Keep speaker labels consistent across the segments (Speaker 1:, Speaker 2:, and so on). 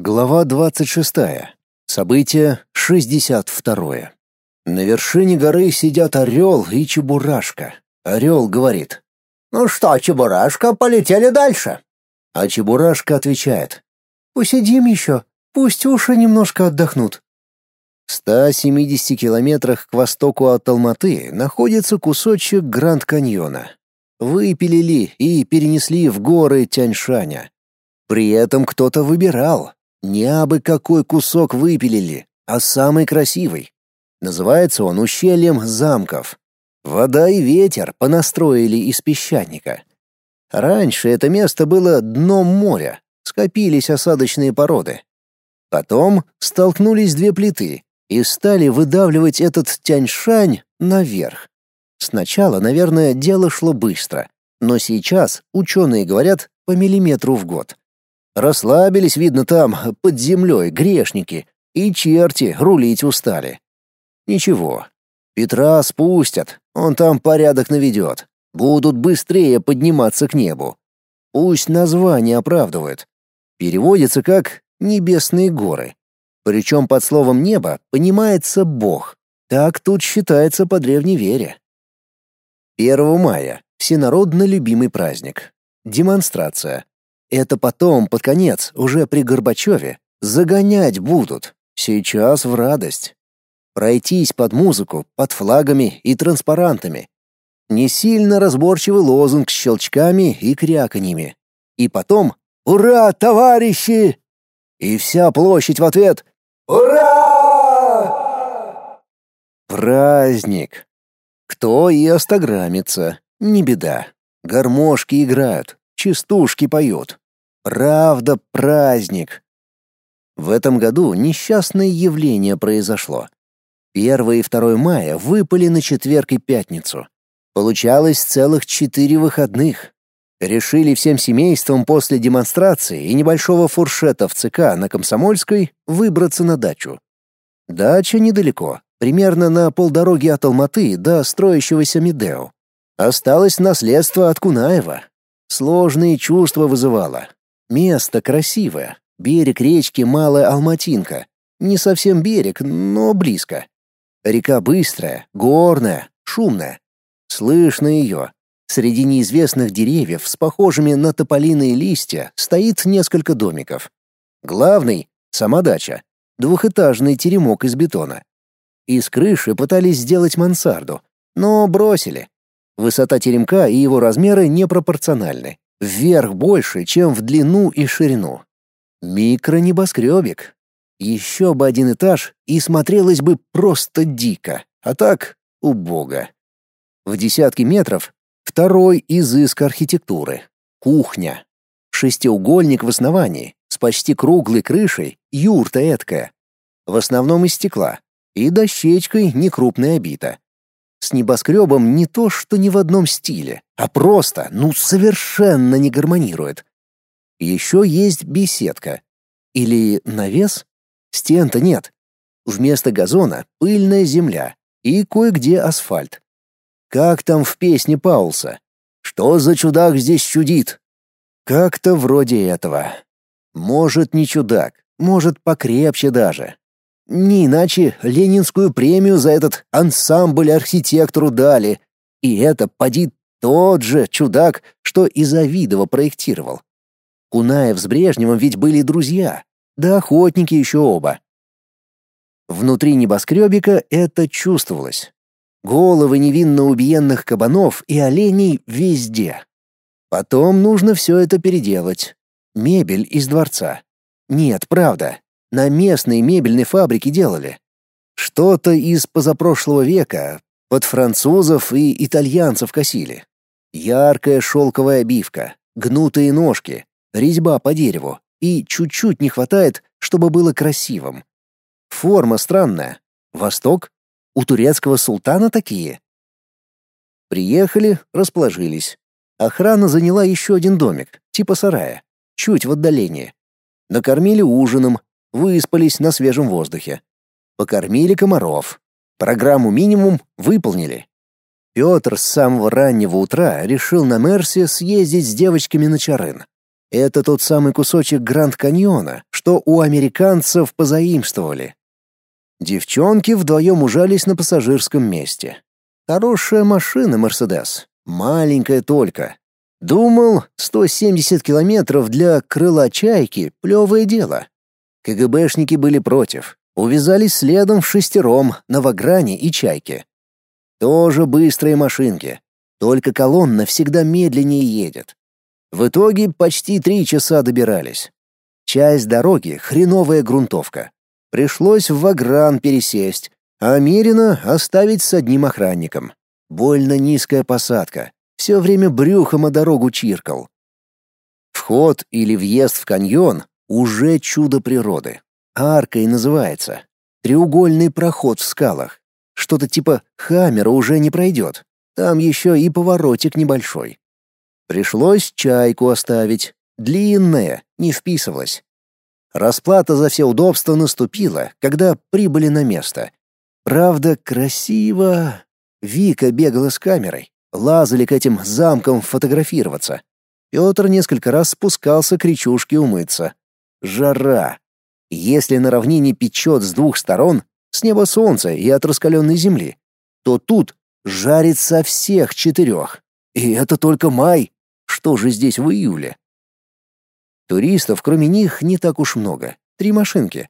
Speaker 1: Глава 26. Событие 62. На вершине горы сидят орел и чебурашка. Орел говорит.
Speaker 2: «Ну что, чебурашка, полетели дальше?»
Speaker 1: А чебурашка отвечает.
Speaker 3: «Посидим еще, пусть уши немножко отдохнут».
Speaker 1: В 170 километрах к востоку от Алматы находится кусочек Гранд-каньона. Выпилили и перенесли в горы Тяньшаня. При этом кто-то выбирал, не абы какой кусок выпилили, а самый красивый. Называется он ущельем замков. Вода и ветер понастроили из песчаника. Раньше это место было дном моря, скопились осадочные породы. Потом столкнулись две плиты и стали выдавливать этот тяньшань наверх. Сначала, наверное, дело шло быстро, но сейчас ученые говорят по миллиметру в год. Расслабились, видно, там, под землей, грешники, и черти рулить устали. Ничего, Петра спустят, он там порядок наведет. Будут быстрее подниматься к небу. Пусть название оправдывает. Переводится как «небесные горы». Причем под словом «небо» понимается Бог. Так тут считается по древней вере. 1 мая — всенародно любимый праздник. Демонстрация. Это потом, под конец, уже при Горбачеве, загонять будут. Сейчас в радость. Пройтись под музыку, под флагами и транспарантами. Не сильно разборчивый лозунг с щелчками и кряканьями. И потом «Ура, товарищи!» И вся площадь в ответ
Speaker 2: «Ура!»
Speaker 1: Праздник. Кто и остаграмится, не беда. Гармошки играют, частушки поют. Правда, праздник. В этом году несчастное явление произошло. 1 и 2 мая выпали на четверг и пятницу. Получалось целых четыре выходных. Решили всем семейством после демонстрации и небольшого фуршета в ЦК на Комсомольской выбраться на дачу. Дача недалеко, примерно на полдороги от Алматы до строящегося Медео. Осталось наследство от Кунаева, Сложные чувства вызывало. Место красивое, берег речки Малая Алматинка. Не совсем берег, но близко. Река быстрая, горная, шумная. Слышно ее. Среди неизвестных деревьев с похожими на тополиные листья стоит несколько домиков. Главный — сама дача. Двухэтажный теремок из бетона. Из крыши пытались сделать мансарду, но бросили. Высота теремка и его размеры непропорциональны. Вверх больше, чем в длину и ширину. Микро-небоскребик. Еще бы один этаж, и смотрелось бы просто дико. А так — убого. В десятки метров — второй изыск архитектуры. Кухня. Шестиугольник в основании, с почти круглой крышей, юрта эткая. В основном из стекла. И дощечкой некрупная обита. С небоскребом не то, что не в одном стиле, а просто, ну, совершенно не гармонирует. Еще есть беседка. Или навес? Стен-то нет. Вместо газона пыльная земля и кое-где асфальт. Как там в песне Паулса? Что за чудак здесь чудит? Как-то вроде этого. Может, не чудак, может, покрепче даже. Не иначе Ленинскую премию за этот ансамбль архитектору дали. И это, поди, тот же чудак, что и Завидово проектировал. Кунаев с Брежневым ведь были друзья, да охотники еще оба. Внутри небоскребика это чувствовалось. Головы невинно убиенных кабанов и оленей везде. Потом нужно все это переделать. Мебель из дворца. Нет, правда, на местной мебельной фабрике делали. Что-то из позапрошлого века, под французов и итальянцев косили. Яркая шелковая обивка, гнутые ножки, резьба по дереву, и чуть-чуть не хватает, чтобы было красивым. Форма странная. Восток? У турецкого султана такие? Приехали, расположились. Охрана заняла еще один домик, типа сарая, чуть в отдалении. Накормили ужином, выспались на свежем воздухе. Покормили комаров. Программу минимум выполнили. Петр с самого раннего утра решил на Мерсе съездить с девочками на Чарын. Это тот самый кусочек Гранд-каньона, что у американцев позаимствовали. Девчонки вдвоем ужались на пассажирском месте. Хорошая машина «Мерседес», маленькая только. Думал, 170 километров для крыла «Чайки» — плевое дело. КГБшники были против, увязались следом в шестером на Вагране и «Чайке». Тоже быстрые машинки, только колонна всегда медленнее едет. В итоге почти три часа добирались. Часть дороги — хреновая грунтовка. Пришлось в Вагран пересесть, а Мерина оставить с одним охранником. Больно низкая посадка. Все время брюхом о дорогу чиркал. Вход или въезд в каньон — уже чудо природы. Аркой называется. Треугольный проход в скалах. Что-то типа хаммера уже не пройдет. Там еще и поворотик небольшой. Пришлось чайку оставить. Длинная, не вписывалась. Расплата за все удобства наступила, когда прибыли на место. Правда, красиво. Вика бегала с камерой, лазали к этим замкам фотографироваться. Петр несколько раз спускался к речушке умыться. Жара. Если на равнине печет с двух сторон, с неба солнце и от раскаленной земли, то тут жарит со всех четырех. И это только май. Что же здесь в июле? Туристов, кроме них, не так уж много. Три машинки.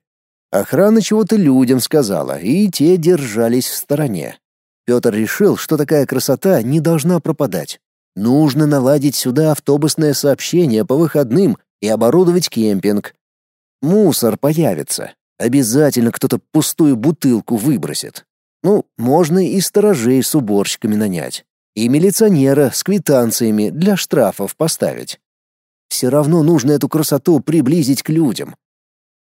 Speaker 1: Охрана чего-то людям сказала, и те держались в стороне. Петр решил, что такая красота не должна пропадать. Нужно наладить сюда автобусное сообщение по выходным и оборудовать кемпинг. Мусор появится. Обязательно кто-то пустую бутылку выбросит. Ну, можно и сторожей с уборщиками нанять. И милиционера с квитанциями для штрафов поставить. Все равно нужно эту красоту приблизить к людям.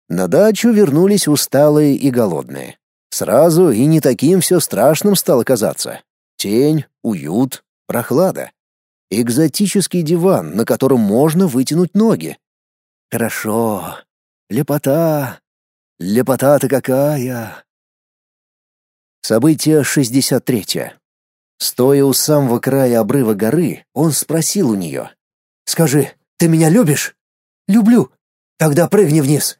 Speaker 1: На дачу вернулись усталые и голодные. Сразу и не таким все страшным стало казаться. Тень, уют, прохлада. Экзотический диван, на котором можно вытянуть ноги. Хорошо. Лепота. Лепота-то какая. Событие 63. Стоя у самого края обрыва горы, он спросил у нее. «Скажи, ты меня любишь?» «Люблю. Тогда прыгни вниз».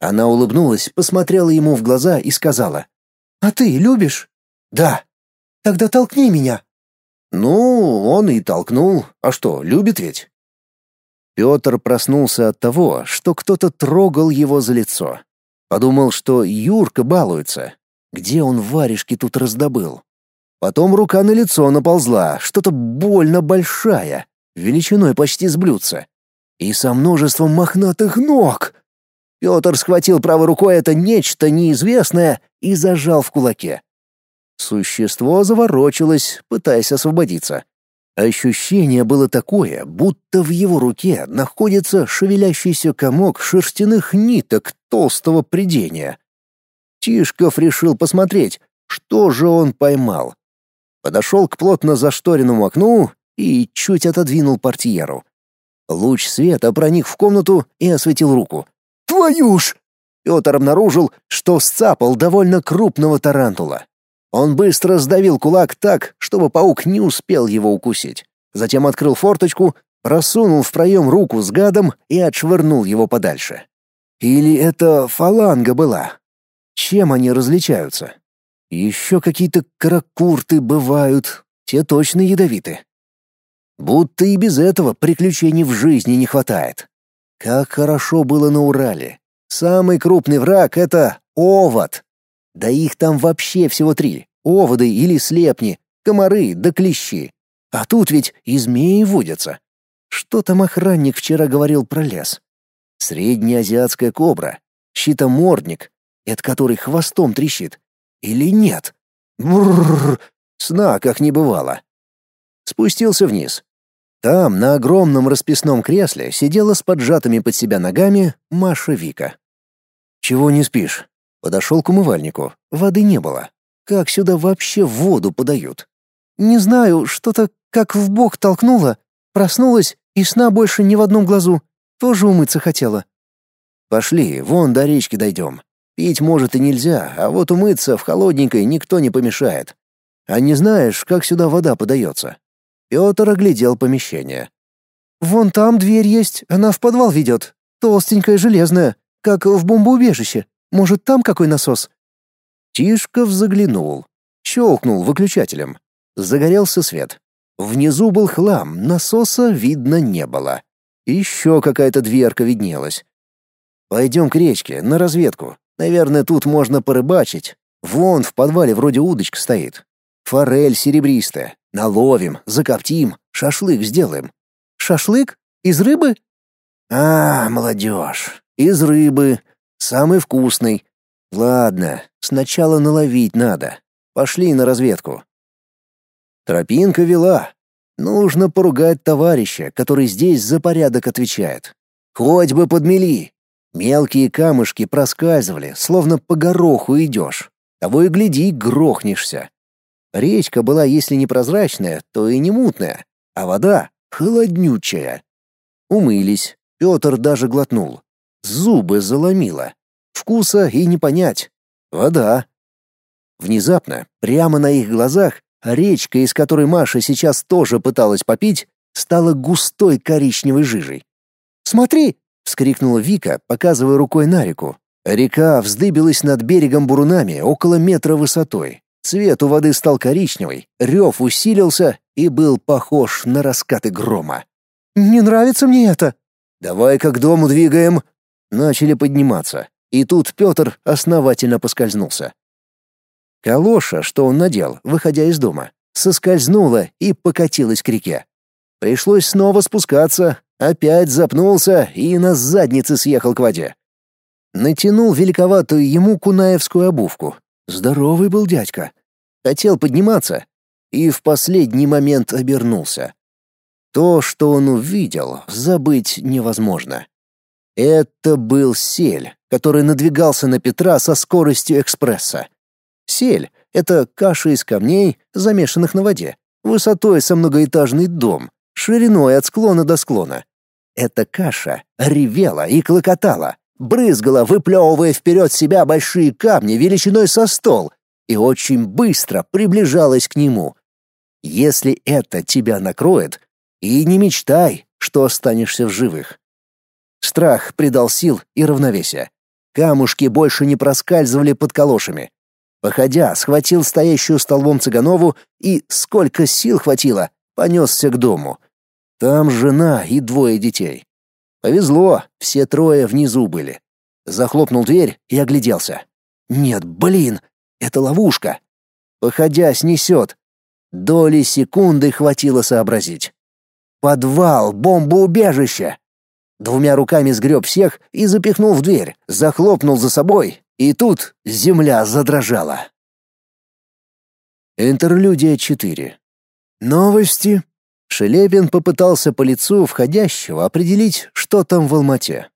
Speaker 1: Она улыбнулась, посмотрела ему в глаза и сказала. «А ты любишь?» «Да». «Тогда толкни меня». Ну, он и толкнул. А что, любит ведь? Петр проснулся от того, что кто-то трогал его за лицо. Подумал, что Юрка балуется. Где он варежки тут раздобыл? Потом рука на лицо наползла, что-то больно большая, величиной почти с блюдца. И со множеством мохнатых ног. Петр схватил правой рукой это нечто неизвестное и зажал в кулаке. Существо заворочилось, пытаясь освободиться. Ощущение было такое, будто в его руке находится шевелящийся комок шерстяных ниток толстого придения. Тишков решил посмотреть, что же он поймал. Подошел к плотно зашторенному окну и чуть отодвинул портьеру. Луч света проник в комнату и осветил руку. «Твою ж!» Петр обнаружил, что сцапал довольно крупного тарантула. Он быстро сдавил кулак так, чтобы паук не успел его укусить. Затем открыл форточку, просунул в проем руку с гадом и отшвырнул его подальше. Или это фаланга была? Чем они различаются? Еще какие-то каракурты бывают, те точно ядовиты. Будто и без этого приключений в жизни не хватает. Как хорошо было на Урале. Самый крупный враг — это овод. Да их там вообще всего три — оводы или слепни, комары да клещи. А тут ведь и змеи водятся. Что там охранник вчера говорил про лес? Среднеазиатская кобра, щитомордник, это который хвостом трещит. Или нет? Бррр, сна как не бывало. Спустился вниз. Там, на огромном расписном кресле, сидела с поджатыми под себя ногами Маша Вика. «Чего не спишь?» Подошел к умывальнику. Воды не было. Как сюда вообще воду подают?
Speaker 3: «Не знаю, что-то как в бок толкнуло. Проснулась, и сна больше ни в одном глазу. Тоже умыться хотела».
Speaker 1: «Пошли, вон до речки дойдем. Пить, может, и нельзя, а вот умыться в холодненькой никто не помешает. А не знаешь, как сюда вода подается?» Петр оглядел помещение.
Speaker 3: «Вон там дверь есть, она в подвал ведет. Толстенькая, железная. как в бомбоубежище. Может, там какой насос?»
Speaker 1: Тишков заглянул, щелкнул выключателем. Загорелся свет. Внизу был хлам, насоса видно не было. Еще какая-то дверка виднелась. «Пойдем к речке, на разведку. Наверное, тут можно порыбачить. Вон в подвале вроде удочка стоит. Форель серебристая. Наловим, закоптим, шашлык сделаем».
Speaker 3: «Шашлык? Из рыбы?»
Speaker 1: «А, молодежь, из рыбы. Самый вкусный. Ладно, сначала наловить надо. Пошли на разведку». Тропинка вела. Нужно поругать товарища, который здесь за порядок отвечает. Хоть бы подмели. Мелкие камушки проскальзывали, словно по гороху идешь. Того и гляди, грохнешься. Речка была, если не прозрачная, то и не мутная, а вода холоднючая. Умылись. Петр даже глотнул. Зубы заломило. Вкуса и не понять. Вода. Внезапно, прямо на их глазах, речка, из которой Маша сейчас тоже пыталась попить, стала густой коричневой жижей. «Смотри!» — вскрикнула Вика, показывая рукой на реку. Река вздыбилась над берегом бурунами около метра высотой. Цвет у воды стал коричневый, рев усилился и был похож на раскаты грома.
Speaker 3: «Не нравится мне это!»
Speaker 1: «Давай-ка к дому двигаем!» Начали подниматься, и тут Петр основательно поскользнулся. Калоша, что он надел, выходя из дома, соскользнула и покатилась к реке. Пришлось снова спускаться, опять запнулся и на заднице съехал к воде. Натянул великоватую ему кунаевскую обувку. Здоровый был дядька. Хотел подниматься и в последний момент обернулся. То, что он увидел, забыть невозможно. Это был сель, который надвигался на Петра со скоростью экспресса. Сель — это каша из камней, замешанных на воде, высотой со многоэтажный дом, шириной от склона до склона. Эта каша ревела и клокотала, брызгала, выплевывая вперед себя большие камни величиной со стол, и очень быстро приближалась к нему. Если это тебя накроет, и не мечтай, что останешься в живых. Страх придал сил и равновесия. Камушки больше не проскальзывали под калошами. Походя, схватил стоящую столбом Цыганову и, сколько сил хватило, понесся к дому. Там жена и двое детей. Повезло, все трое внизу были. Захлопнул дверь и огляделся. Нет, блин, это ловушка. Походя, снесет. Доли секунды хватило сообразить. Подвал, бомбоубежище. Двумя руками сгреб всех и запихнул в дверь, захлопнул за собой, и тут земля задрожала. Интерлюдия 4. Новости. Шелепин попытался по лицу входящего определить, что там в Алмате.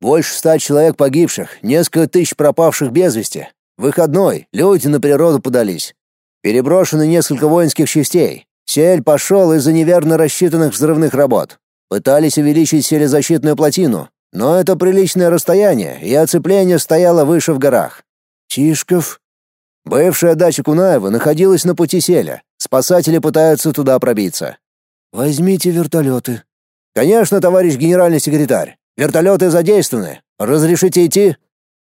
Speaker 1: Больше ста человек погибших, несколько тысяч пропавших без вести. Выходной, люди на природу подались. Переброшены несколько воинских частей. Сель пошел из-за неверно рассчитанных взрывных работ. Пытались увеличить селезащитную плотину, но это приличное расстояние, и оцепление стояло выше в горах. Тишков. Бывшая дача Кунаева находилась на пути селя. Спасатели пытаются туда пробиться. Возьмите вертолеты. Конечно, товарищ генеральный секретарь. Вертолеты задействованы. Разрешите идти?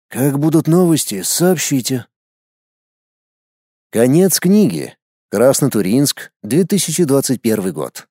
Speaker 1: Как будут новости, сообщите. Конец книги. Краснотуринск, 2021 год.